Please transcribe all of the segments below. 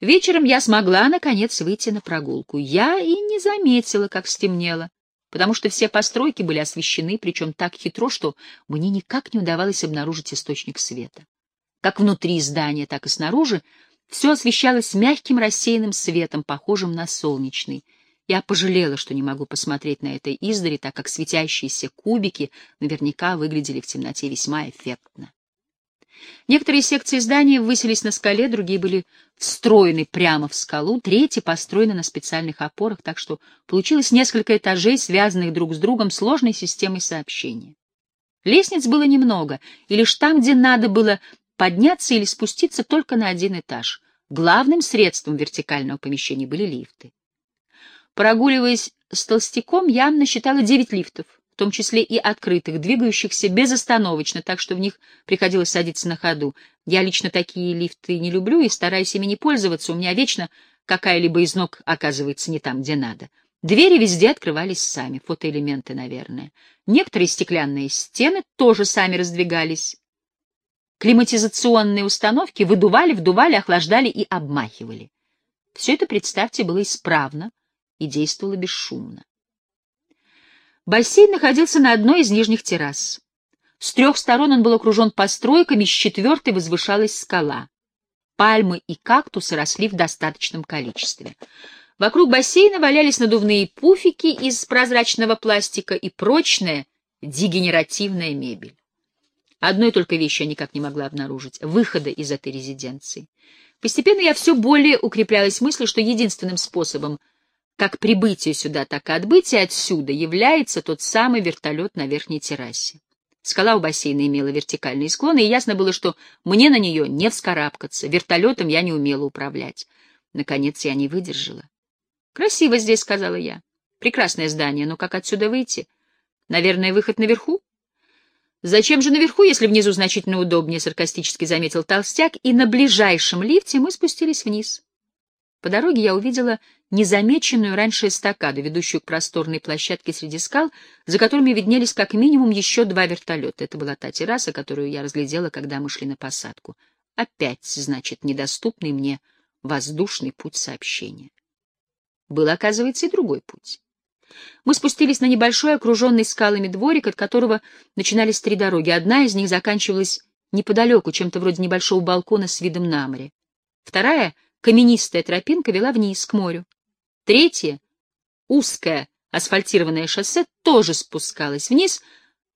Вечером я смогла, наконец, выйти на прогулку. Я и не заметила, как стемнело, потому что все постройки были освещены, причем так хитро, что мне никак не удавалось обнаружить источник света. Как внутри здания, так и снаружи все освещалось мягким рассеянным светом, похожим на солнечный. Я пожалела, что не могу посмотреть на это издали, так как светящиеся кубики наверняка выглядели в темноте весьма эффектно. Некоторые секции здания высились на скале, другие были встроены прямо в скалу, третьи построены на специальных опорах, так что получилось несколько этажей, связанных друг с другом сложной системой сообщения. Лестниц было немного, и лишь там, где надо было подняться или спуститься только на один этаж. Главным средством вертикального помещения были лифты. Прогуливаясь с толстяком, я насчитала девять лифтов в том числе и открытых, двигающихся безостановочно, так что в них приходилось садиться на ходу. Я лично такие лифты не люблю и стараюсь ими не пользоваться, у меня вечно какая-либо из ног оказывается не там, где надо. Двери везде открывались сами, фотоэлементы, наверное. Некоторые стеклянные стены тоже сами раздвигались. Климатизационные установки выдували, вдували, охлаждали и обмахивали. Все это, представьте, было исправно и действовало бесшумно. Бассейн находился на одной из нижних террас. С трех сторон он был окружен постройками, с четвертой возвышалась скала. Пальмы и кактусы росли в достаточном количестве. Вокруг бассейна валялись надувные пуфики из прозрачного пластика и прочная дегенеративная мебель. Одной только вещи я никак не могла обнаружить — выхода из этой резиденции. Постепенно я все более укреплялась мыслью, что единственным способом — как прибытие сюда, так и отбытие отсюда является тот самый вертолет на верхней террасе. Скала у бассейна имела вертикальные склоны, и ясно было, что мне на нее не вскарабкаться, вертолетом я не умела управлять. Наконец я не выдержала. «Красиво здесь», — сказала я. «Прекрасное здание, но как отсюда выйти? Наверное, выход наверху?» «Зачем же наверху, если внизу значительно удобнее?» — саркастически заметил толстяк, и на ближайшем лифте мы спустились вниз. По дороге я увидела незамеченную раньше эстакаду, ведущую к просторной площадке среди скал, за которыми виднелись как минимум еще два вертолета. Это была та терраса, которую я разглядела, когда мы шли на посадку. Опять, значит, недоступный мне воздушный путь сообщения. Был, оказывается, и другой путь. Мы спустились на небольшой окруженный скалами дворик, от которого начинались три дороги. Одна из них заканчивалась неподалеку, чем-то вроде небольшого балкона с видом на море. Вторая — каменистая тропинка вела вниз, к морю. Третье, узкое асфальтированное шоссе, тоже спускалось вниз,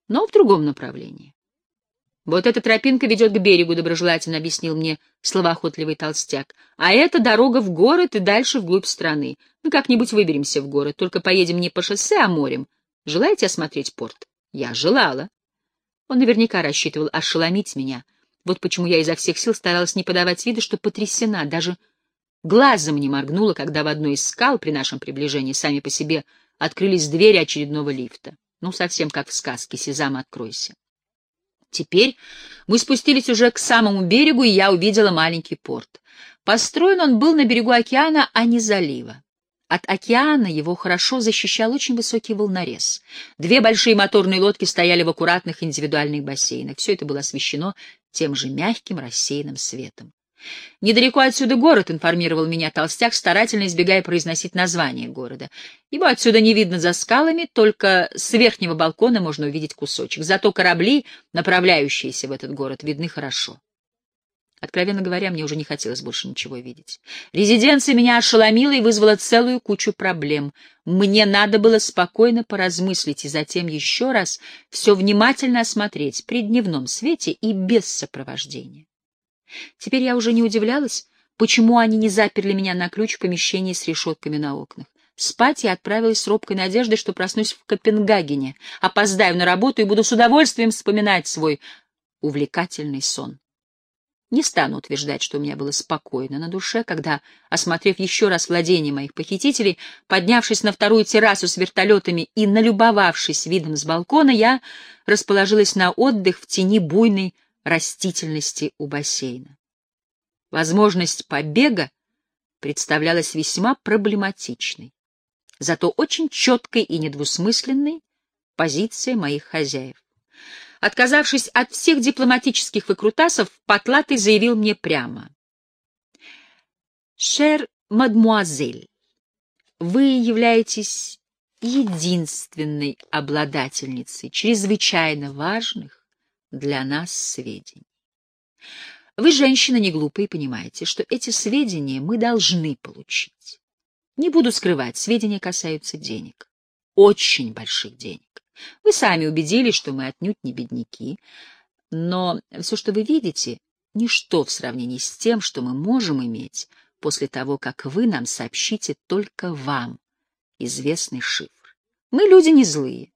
но в другом направлении. «Вот эта тропинка ведет к берегу», — доброжелательно объяснил мне словоохотливый толстяк. «А это дорога в город и дальше вглубь страны. Мы как-нибудь выберемся в город, только поедем не по шоссе, а морем. Желаете осмотреть порт?» «Я желала». Он наверняка рассчитывал ошеломить меня. Вот почему я изо всех сил старалась не подавать вида, что потрясена, даже глазом не моргнула, когда в одной из скал при нашем приближении сами по себе открылись двери очередного лифта. Ну, совсем как в сказке «Сезам, откройся». Теперь мы спустились уже к самому берегу, и я увидела маленький порт. Построен он был на берегу океана, а не залива. От океана его хорошо защищал очень высокий волнорез. Две большие моторные лодки стояли в аккуратных индивидуальных бассейнах. Все это было освещено тем же мягким рассеянным светом. «Недалеко отсюда город», — информировал меня толстяк, старательно избегая произносить название города. «Его отсюда не видно за скалами, только с верхнего балкона можно увидеть кусочек. Зато корабли, направляющиеся в этот город, видны хорошо». Откровенно говоря, мне уже не хотелось больше ничего видеть. Резиденция меня ошеломила и вызвала целую кучу проблем. Мне надо было спокойно поразмыслить и затем еще раз все внимательно осмотреть при дневном свете и без сопровождения. Теперь я уже не удивлялась, почему они не заперли меня на ключ в помещении с решетками на окнах. Спать я отправилась с робкой надеждой, что проснусь в Копенгагене, опоздаю на работу и буду с удовольствием вспоминать свой увлекательный сон. Не стану утверждать, что у меня было спокойно на душе, когда, осмотрев еще раз владение моих похитителей, поднявшись на вторую террасу с вертолетами и налюбовавшись видом с балкона, я расположилась на отдых в тени буйной растительности у бассейна. Возможность побега представлялась весьма проблематичной, зато очень четкой и недвусмысленной позиция моих хозяев. Отказавшись от всех дипломатических выкрутасов, Потлатый заявил мне прямо. «Шер мадмуазель, вы являетесь единственной обладательницей чрезвычайно важных для нас сведений. Вы, женщина, не глупая, и понимаете, что эти сведения мы должны получить. Не буду скрывать, сведения касаются денег. Очень больших денег. Вы сами убедились, что мы отнюдь не бедняки, но все, что вы видите, ничто в сравнении с тем, что мы можем иметь после того, как вы нам сообщите только вам известный шифр. Мы люди не злые.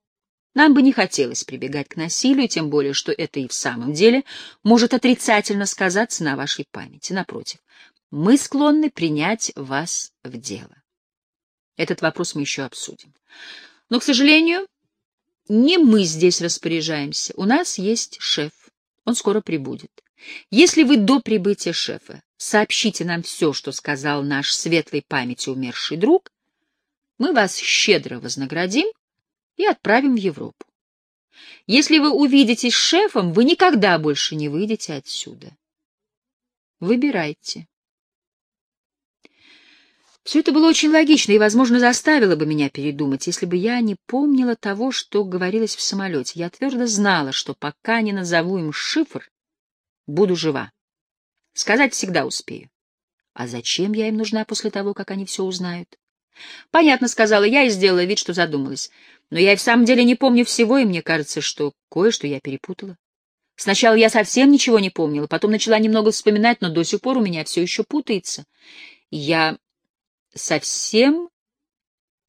Нам бы не хотелось прибегать к насилию, тем более, что это и в самом деле может отрицательно сказаться на вашей памяти. Напротив, мы склонны принять вас в дело. Этот вопрос мы еще обсудим. Но, к сожалению, не мы здесь распоряжаемся. У нас есть шеф. Он скоро прибудет. Если вы до прибытия шефа сообщите нам все, что сказал наш светлой памяти умерший друг, мы вас щедро вознаградим и отправим в Европу. Если вы увидитесь с шефом, вы никогда больше не выйдете отсюда. Выбирайте. Все это было очень логично и, возможно, заставило бы меня передумать, если бы я не помнила того, что говорилось в самолете. Я твердо знала, что пока не назову им шифр, буду жива. Сказать всегда успею. А зачем я им нужна после того, как они все узнают? Понятно, сказала я и сделала вид, что задумалась. Но я и в самом деле не помню всего, и мне кажется, что кое-что я перепутала. Сначала я совсем ничего не помнила, потом начала немного вспоминать, но до сих пор у меня все еще путается. Я совсем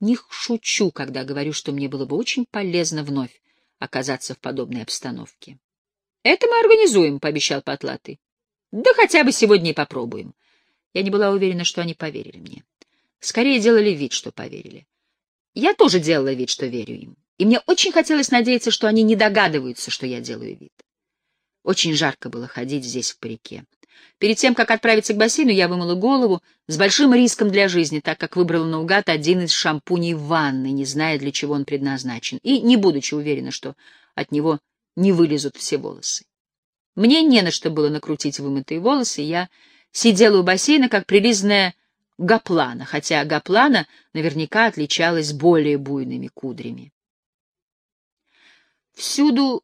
не шучу, когда говорю, что мне было бы очень полезно вновь оказаться в подобной обстановке. — Это мы организуем, — пообещал Потлатый. — Да хотя бы сегодня и попробуем. Я не была уверена, что они поверили мне. Скорее делали вид, что поверили. Я тоже делала вид, что верю им. И мне очень хотелось надеяться, что они не догадываются, что я делаю вид. Очень жарко было ходить здесь в парике. Перед тем, как отправиться к бассейну, я вымыла голову с большим риском для жизни, так как выбрала наугад один из шампуней в ванной, не зная, для чего он предназначен, и не будучи уверена, что от него не вылезут все волосы. Мне не на что было накрутить вымытые волосы, я сидела у бассейна, как прилизанная Гаплана, хотя Гаплана наверняка отличалась более буйными кудрями. Всюду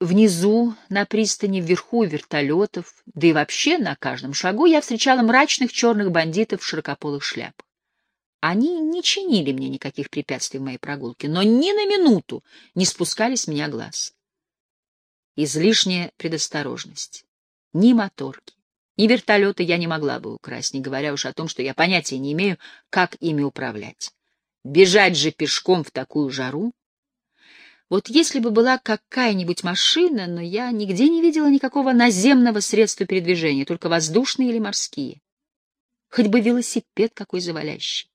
внизу, на пристани, вверху вертолетов, да и вообще на каждом шагу я встречала мрачных черных бандитов в широкополых шляпах. Они не чинили мне никаких препятствий в моей прогулке, но ни на минуту не спускали с меня глаз. Излишняя предосторожность. Ни моторки, ни вертолеты я не могла бы украсть, не говоря уж о том, что я понятия не имею, как ими управлять. Бежать же пешком в такую жару. Вот если бы была какая-нибудь машина, но я нигде не видела никакого наземного средства передвижения, только воздушные или морские. Хоть бы велосипед какой завалящий.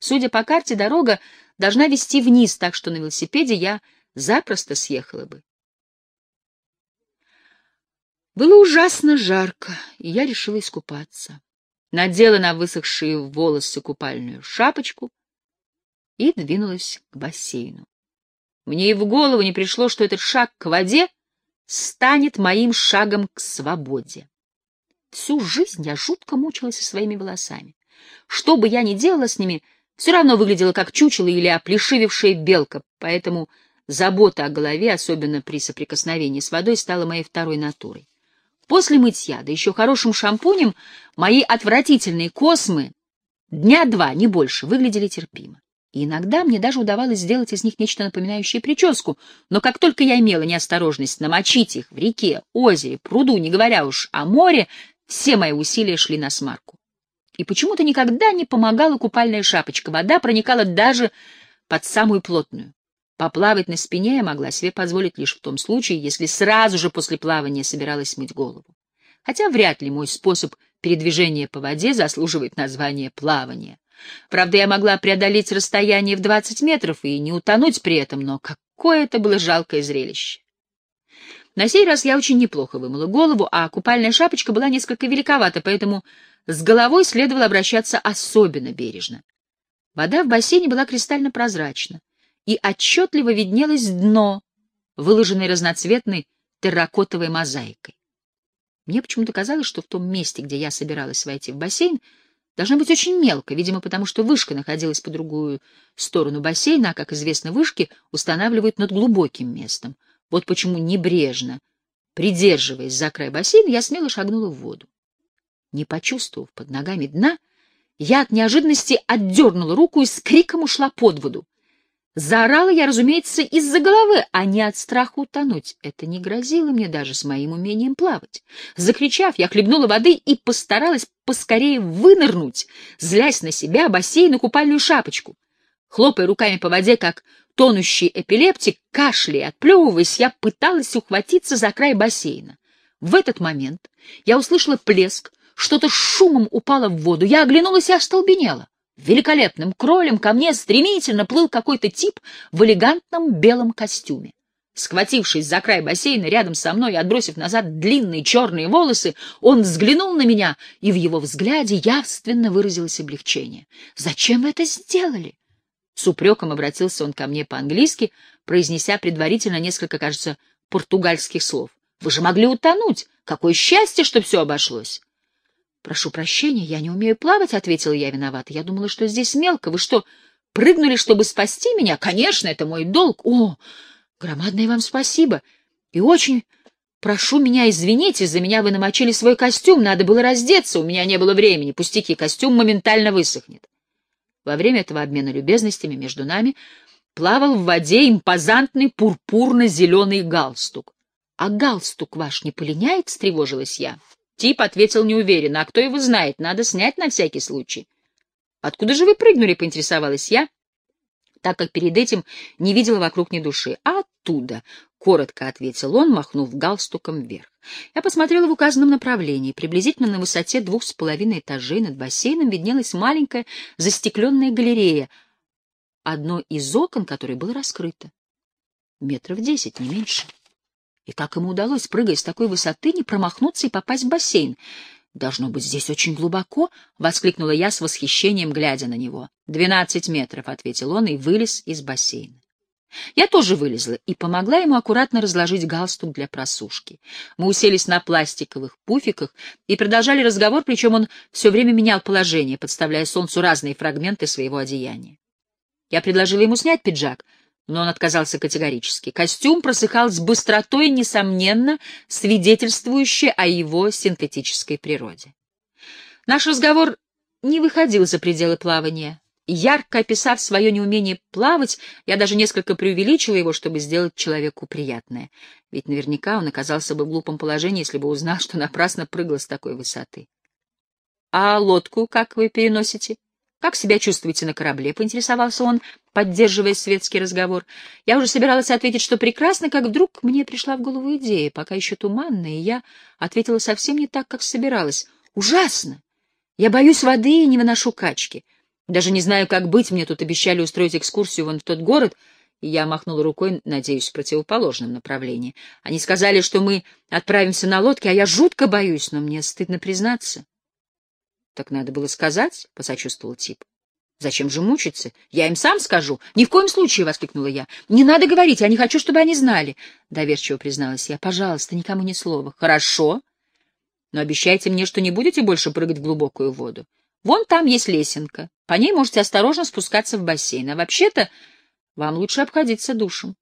Судя по карте, дорога должна вести вниз, так что на велосипеде я запросто съехала бы. Было ужасно жарко, и я решила искупаться. Надела на высохшие волосы купальную шапочку и двинулась к бассейну. Мне и в голову не пришло, что этот шаг к воде станет моим шагом к свободе. Всю жизнь я жутко мучилась со своими волосами. Что бы я ни делала с ними, все равно выглядела как чучело или оплешивевшая белка, поэтому забота о голове, особенно при соприкосновении с водой, стала моей второй натурой. После мытья, да еще хорошим шампунем, мои отвратительные космы дня два, не больше, выглядели терпимо. И иногда мне даже удавалось сделать из них нечто напоминающее прическу, но как только я имела неосторожность намочить их в реке, озере, пруду, не говоря уж о море, все мои усилия шли на смарку. И почему-то никогда не помогала купальная шапочка, вода проникала даже под самую плотную. Поплавать на спине я могла себе позволить лишь в том случае, если сразу же после плавания собиралась мыть голову. Хотя вряд ли мой способ передвижения по воде заслуживает названия плавания. Правда, я могла преодолеть расстояние в 20 метров и не утонуть при этом, но какое это было жалкое зрелище. На сей раз я очень неплохо вымыла голову, а купальная шапочка была несколько великовата, поэтому с головой следовало обращаться особенно бережно. Вода в бассейне была кристально прозрачна и отчетливо виднелось дно, выложенное разноцветной терракотовой мозаикой. Мне почему-то казалось, что в том месте, где я собиралась войти в бассейн, должно быть очень мелко, видимо, потому что вышка находилась по другую сторону бассейна, а, как известно, вышки устанавливают над глубоким местом. Вот почему небрежно, придерживаясь за край бассейна, я смело шагнула в воду. Не почувствовав под ногами дна, я от неожиданности отдернула руку и с криком ушла под воду. Заорала я, разумеется, из-за головы, а не от страха утонуть. Это не грозило мне даже с моим умением плавать. Закричав, я хлебнула воды и постаралась поскорее вынырнуть, злясь на себя бассейн и купальную шапочку. Хлопая руками по воде, как тонущий эпилептик, кашляя, отплевываясь, я пыталась ухватиться за край бассейна. В этот момент я услышала плеск, что-то шумом упало в воду. Я оглянулась и остолбенела. Великолепным кролем ко мне стремительно плыл какой-то тип в элегантном белом костюме. Схватившись за край бассейна рядом со мной и отбросив назад длинные черные волосы, он взглянул на меня, и в его взгляде явственно выразилось облегчение. «Зачем вы это сделали?» С упреком обратился он ко мне по-английски, произнеся предварительно несколько, кажется, португальских слов. «Вы же могли утонуть! Какое счастье, что все обошлось!» «Прошу прощения, я не умею плавать», — ответила я виновата. «Я думала, что здесь мелко. Вы что, прыгнули, чтобы спасти меня? Конечно, это мой долг. О, громадное вам спасибо. И очень прошу меня извинить, из-за меня вы намочили свой костюм. Надо было раздеться, у меня не было времени. Пустяки, костюм моментально высохнет». Во время этого обмена любезностями между нами плавал в воде импозантный пурпурно-зеленый галстук. «А галстук ваш не полиняет?» — встревожилась я. Тип ответил неуверенно. «А кто его знает? Надо снять на всякий случай». «Откуда же вы прыгнули?» — поинтересовалась я, так как перед этим не видела вокруг ни души. «А оттуда», — коротко ответил он, махнув галстуком вверх. Я посмотрела в указанном направлении. Приблизительно на высоте двух с половиной этажей над бассейном виднелась маленькая застекленная галерея, одно из окон которой было раскрыто. Метров десять, не меньше. И как ему удалось, прыгая с такой высоты, не промахнуться и попасть в бассейн? «Должно быть, здесь очень глубоко!» — воскликнула я с восхищением, глядя на него. «Двенадцать метров», — ответил он и вылез из бассейна. Я тоже вылезла и помогла ему аккуратно разложить галстук для просушки. Мы уселись на пластиковых пуфиках и продолжали разговор, причем он все время менял положение, подставляя солнцу разные фрагменты своего одеяния. Я предложила ему снять пиджак — но он отказался категорически. Костюм просыхал с быстротой, несомненно, свидетельствующей о его синтетической природе. Наш разговор не выходил за пределы плавания. Ярко описав свое неумение плавать, я даже несколько преувеличила его, чтобы сделать человеку приятное. Ведь наверняка он оказался бы в глупом положении, если бы узнал, что напрасно прыгал с такой высоты. — А лодку как вы переносите? «Как себя чувствуете на корабле?» — поинтересовался он, поддерживая светский разговор. Я уже собиралась ответить, что прекрасно, как вдруг мне пришла в голову идея, пока еще туманная, и я ответила совсем не так, как собиралась. «Ужасно! Я боюсь воды и не выношу качки. Даже не знаю, как быть, мне тут обещали устроить экскурсию вон в тот город, и я махнула рукой, надеюсь, в противоположном направлении. Они сказали, что мы отправимся на лодке, а я жутко боюсь, но мне стыдно признаться. — Так надо было сказать, — посочувствовал тип. — Зачем же мучиться? Я им сам скажу. — Ни в коем случае, — воскликнула я. — Не надо говорить, я не хочу, чтобы они знали. Доверчиво призналась я. — Пожалуйста, никому ни слова. — Хорошо. Но обещайте мне, что не будете больше прыгать в глубокую воду. Вон там есть лесенка. По ней можете осторожно спускаться в бассейн. А вообще-то вам лучше обходиться душем.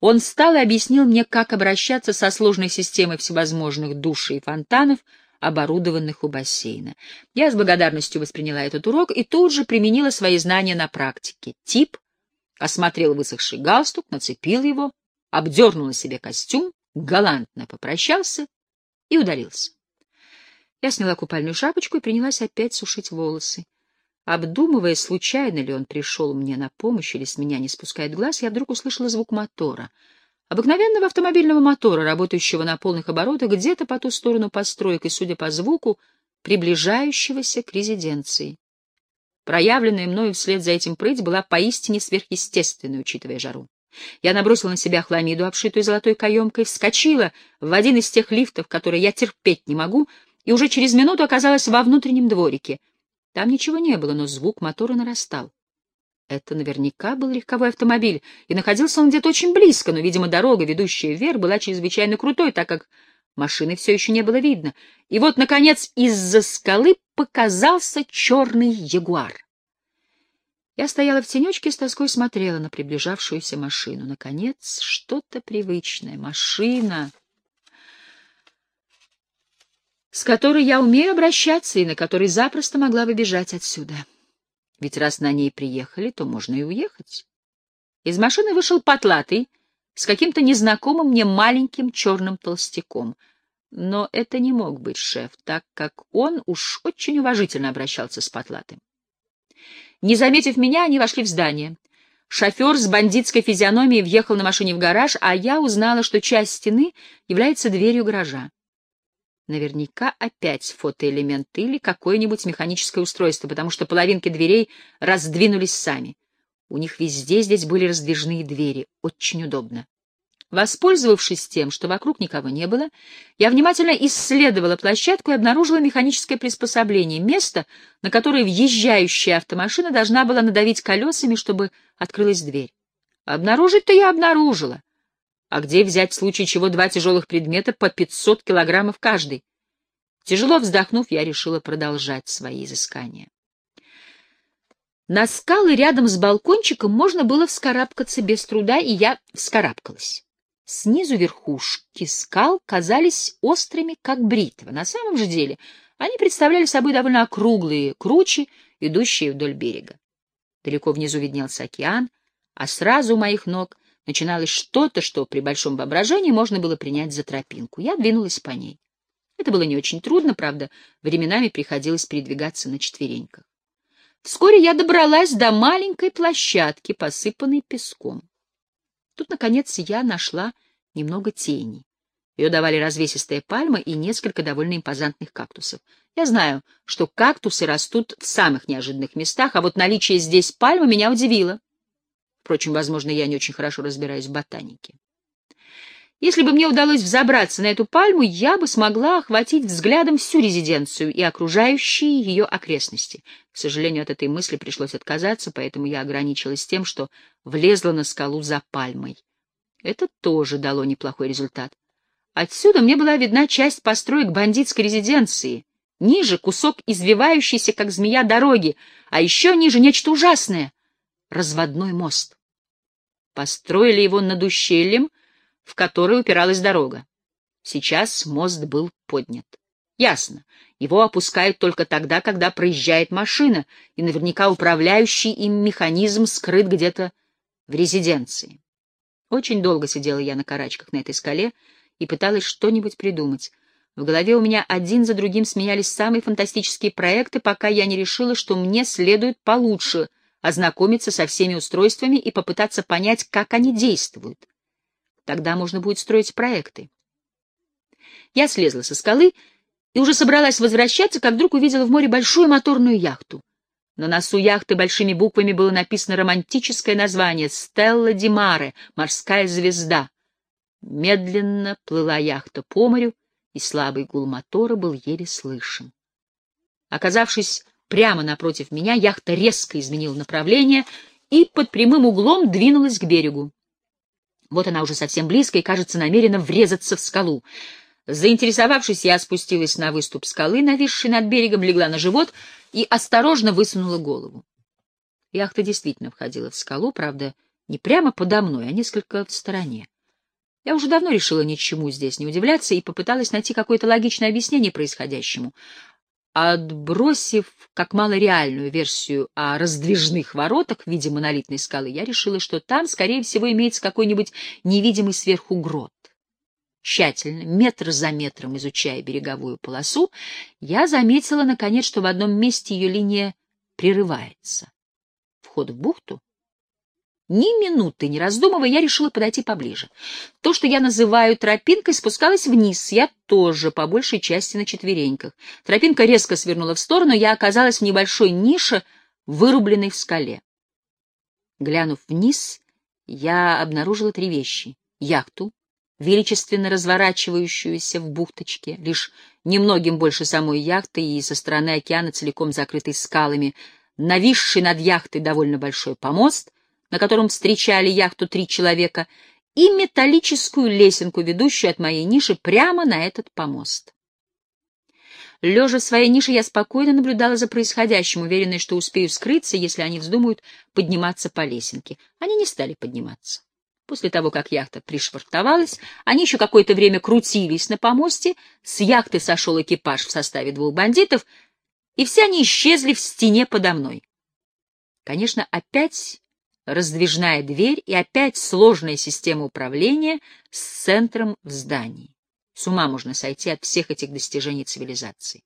Он встал и объяснил мне, как обращаться со сложной системой всевозможных душей и фонтанов — оборудованных у бассейна. Я с благодарностью восприняла этот урок и тут же применила свои знания на практике. Тип осмотрел высохший галстук, нацепил его, обдернул на себе костюм, галантно попрощался и удалился. Я сняла купальную шапочку и принялась опять сушить волосы. Обдумывая, случайно ли он пришел мне на помощь или с меня не спускает глаз, я вдруг услышала звук мотора — обыкновенного автомобильного мотора, работающего на полных оборотах где-то по ту сторону построек и, судя по звуку, приближающегося к резиденции. Проявленная мною вслед за этим прыть была поистине сверхъестественной, учитывая жару. Я набросила на себя хламиду, обшитую золотой каемкой, вскочила в один из тех лифтов, которые я терпеть не могу, и уже через минуту оказалась во внутреннем дворике. Там ничего не было, но звук мотора нарастал. Это наверняка был легковой автомобиль, и находился он где-то очень близко, но, видимо, дорога, ведущая вверх, была чрезвычайно крутой, так как Машины все еще не было видно. И вот, наконец, из-за скалы показался черный ягуар. Я стояла в тенечке и с тоской смотрела на приближавшуюся машину. Наконец, что-то привычное. Машина, с которой я умею обращаться и на которой запросто могла бы бежать отсюда. Ведь раз на ней приехали, то можно и уехать. Из машины вышел потлатый, с каким-то незнакомым мне маленьким черным толстяком. Но это не мог быть шеф, так как он уж очень уважительно обращался с потлатым. Не заметив меня, они вошли в здание. Шофер с бандитской физиономией въехал на машине в гараж, а я узнала, что часть стены является дверью гаража. Наверняка опять фотоэлемент или какое-нибудь механическое устройство, потому что половинки дверей раздвинулись сами. У них везде здесь были раздвижные двери. Очень удобно. Воспользовавшись тем, что вокруг никого не было, я внимательно исследовала площадку и обнаружила механическое приспособление, место, на которое въезжающая автомашина должна была надавить колесами, чтобы открылась дверь. Обнаружить-то я обнаружила. А где взять в случае чего два тяжелых предмета по 500 килограммов каждый? Тяжело вздохнув, я решила продолжать свои изыскания. На скалы рядом с балкончиком можно было вскарабкаться без труда, и я вскарабкалась. Снизу верхушки скал казались острыми, как бритва. На самом же деле они представляли собой довольно округлые кручи, идущие вдоль берега. Далеко внизу виднелся океан, а сразу у моих ног начиналось что-то, что при большом воображении можно было принять за тропинку. Я двинулась по ней. Это было не очень трудно, правда, временами приходилось передвигаться на четвереньках. Вскоре я добралась до маленькой площадки, посыпанной песком. Тут, наконец, я нашла немного тени. Ее давали развесистая пальма и несколько довольно импозантных кактусов. Я знаю, что кактусы растут в самых неожиданных местах, а вот наличие здесь пальмы меня удивило. Впрочем, возможно, я не очень хорошо разбираюсь в ботанике. Если бы мне удалось взобраться на эту пальму, я бы смогла охватить взглядом всю резиденцию и окружающие ее окрестности. К сожалению, от этой мысли пришлось отказаться, поэтому я ограничилась тем, что влезла на скалу за пальмой. Это тоже дало неплохой результат. Отсюда мне была видна часть построек бандитской резиденции. Ниже — кусок извивающейся, как змея, дороги, а еще ниже — нечто ужасное — разводной мост. Построили его над ущельем — в который упиралась дорога. Сейчас мост был поднят. Ясно, его опускают только тогда, когда проезжает машина, и наверняка управляющий им механизм скрыт где-то в резиденции. Очень долго сидела я на карачках на этой скале и пыталась что-нибудь придумать. В голове у меня один за другим сменялись самые фантастические проекты, пока я не решила, что мне следует получше ознакомиться со всеми устройствами и попытаться понять, как они действуют. Тогда можно будет строить проекты. Я слезла со скалы и уже собралась возвращаться, как вдруг увидела в море большую моторную яхту. На носу яхты большими буквами было написано романтическое название «Стелла Ди Маре» — «Морская звезда». Медленно плыла яхта по морю, и слабый гул мотора был еле слышен. Оказавшись прямо напротив меня, яхта резко изменила направление и под прямым углом двинулась к берегу. Вот она уже совсем близко и, кажется, намерена врезаться в скалу. Заинтересовавшись, я спустилась на выступ скалы, нависший над берегом, легла на живот и осторожно высунула голову. Яхта действительно входила в скалу, правда, не прямо подо мной, а несколько в стороне. Я уже давно решила ничему здесь не удивляться и попыталась найти какое-то логичное объяснение происходящему. Отбросив как малореальную версию о раздвижных воротах в виде монолитной скалы, я решила, что там, скорее всего, имеется какой-нибудь невидимый сверху грот. Тщательно, метр за метром изучая береговую полосу, я заметила, наконец, что в одном месте ее линия прерывается. Вход в бухту ни минуты не раздумывая, я решила подойти поближе. То, что я называю тропинкой, спускалось вниз, я тоже, по большей части, на четвереньках. Тропинка резко свернула в сторону, я оказалась в небольшой нише, вырубленной в скале. Глянув вниз, я обнаружила три вещи. Яхту, величественно разворачивающуюся в бухточке, лишь немногим больше самой яхты и со стороны океана целиком закрытой скалами, нависший над яхтой довольно большой помост — на котором встречали яхту три человека, и металлическую лесенку, ведущую от моей ниши прямо на этот помост. Лежа в своей нише, я спокойно наблюдала за происходящим, уверенная, что успею скрыться, если они вздумают подниматься по лесенке. Они не стали подниматься. После того, как яхта пришвартовалась, они еще какое-то время крутились на помосте, с яхты сошел экипаж в составе двух бандитов, и все они исчезли в стене подо мной. Конечно, опять раздвижная дверь и опять сложная система управления с центром в здании. С ума можно сойти от всех этих достижений цивилизации.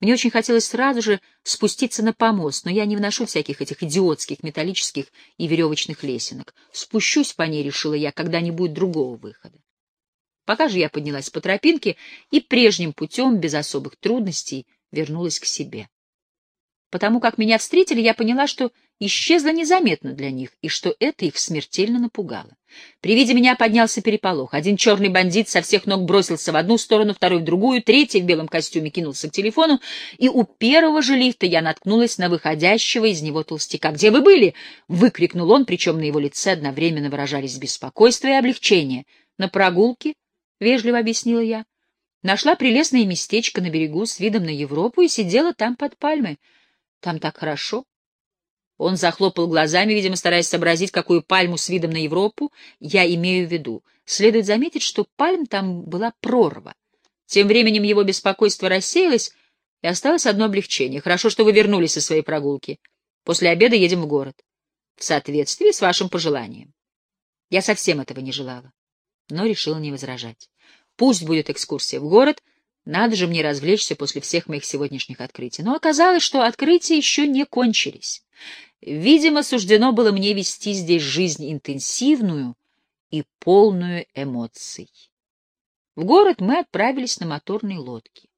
Мне очень хотелось сразу же спуститься на помост, но я не вношу всяких этих идиотских металлических и веревочных лесенок. Спущусь по ней, решила я, когда не будет другого выхода. Пока же я поднялась по тропинке и прежним путем, без особых трудностей, вернулась к себе. Потому как меня встретили, я поняла, что исчезла незаметно для них, и что это их смертельно напугало. При виде меня поднялся переполох. Один черный бандит со всех ног бросился в одну сторону, второй в другую, третий в белом костюме кинулся к телефону, и у первого же лифта я наткнулась на выходящего из него толстяка. «Где вы были?» — выкрикнул он, причем на его лице одновременно выражались беспокойство и облегчение. «На прогулке?» — вежливо объяснила я. Нашла прелестное местечко на берегу с видом на Европу и сидела там под пальмой. Там так хорошо. Он захлопал глазами, видимо, стараясь сообразить, какую пальму с видом на Европу я имею в виду. Следует заметить, что пальм там была прорва. Тем временем его беспокойство рассеялось, и осталось одно облегчение. Хорошо, что вы вернулись со своей прогулки. После обеда едем в город. В соответствии с вашим пожеланием. Я совсем этого не желала, но решила не возражать. Пусть будет экскурсия в город — надо же мне развлечься после всех моих сегодняшних открытий. Но оказалось, что открытия еще не кончились. Видимо, суждено было мне вести здесь жизнь интенсивную и полную эмоций. В город мы отправились на моторной лодке.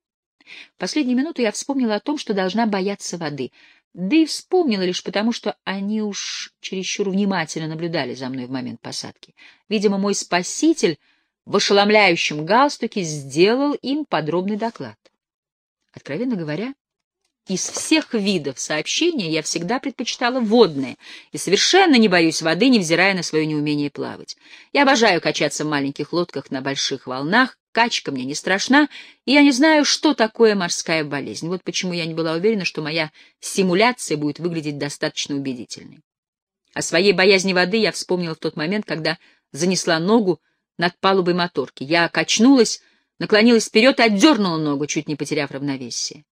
В последнюю минуту я вспомнила о том, что должна бояться воды. Да и вспомнила лишь потому, что они уж чересчур внимательно наблюдали за мной в момент посадки. Видимо, мой спаситель в ошеломляющем галстуке сделал им подробный доклад. Откровенно говоря, из всех видов сообщения я всегда предпочитала водные и совершенно не боюсь воды, невзирая на свое неумение плавать. Я обожаю качаться в маленьких лодках на больших волнах, качка мне не страшна, и я не знаю, что такое морская болезнь. Вот почему я не была уверена, что моя симуляция будет выглядеть достаточно убедительной. О своей боязни воды я вспомнила в тот момент, когда занесла ногу над палубой моторки. Я качнулась, наклонилась вперед и отдернула ногу, чуть не потеряв равновесие.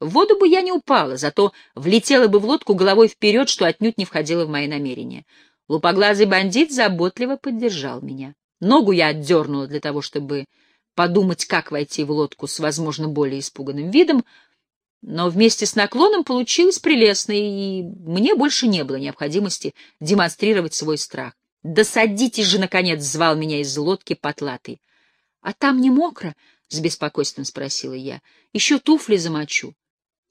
В воду бы я не упала, зато влетела бы в лодку головой вперед, что отнюдь не входило в мои намерения. Лупоглазый бандит заботливо поддержал меня. Ногу я отдернула для того, чтобы подумать, как войти в лодку с, возможно, более испуганным видом, но вместе с наклоном получилось прелестно, и мне больше не было необходимости демонстрировать свой страх. «Да садитесь же, наконец!» — звал меня из лодки потлатый. «А там не мокро?» — с беспокойством спросила я. «Еще туфли замочу.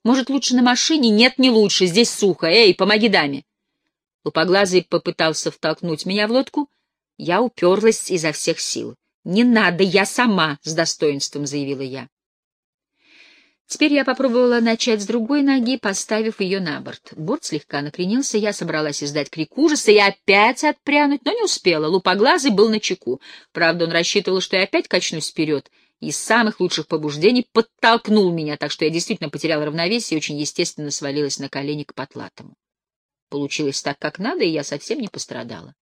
Может, лучше на машине? Нет, не лучше. Здесь сухо. Эй, помоги даме!» Лупоглазый попытался втолкнуть меня в лодку. Я уперлась изо всех сил. «Не надо, я сама!» — с достоинством заявила я. Теперь я попробовала начать с другой ноги, поставив ее на борт. Борт слегка накренился, я собралась издать крик ужаса и опять отпрянуть, но не успела. Лупоглазый был на чеку. Правда, он рассчитывал, что я опять качнусь вперед, из самых лучших побуждений подтолкнул меня, так что я действительно потеряла равновесие и очень естественно свалилась на колени к потлатому. Получилось так, как надо, и я совсем не пострадала.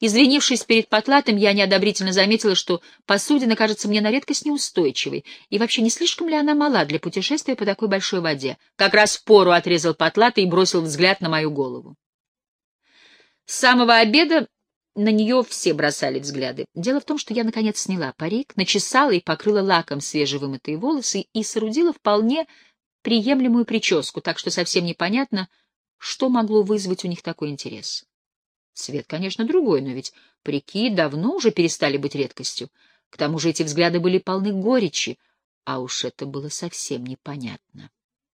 Извинившись перед потлатым, я неодобрительно заметила, что посудина кажется мне на редкость неустойчивой, и вообще не слишком ли она мала для путешествия по такой большой воде. Как раз в пору отрезал потлатый и бросил взгляд на мою голову. С самого обеда на нее все бросали взгляды. Дело в том, что я, наконец, сняла парик, начесала и покрыла лаком свежевымытые волосы и соорудила вполне приемлемую прическу, так что совсем непонятно, что могло вызвать у них такой интерес. Цвет, конечно, другой, но ведь парики давно уже перестали быть редкостью. К тому же эти взгляды были полны горечи, а уж это было совсем непонятно.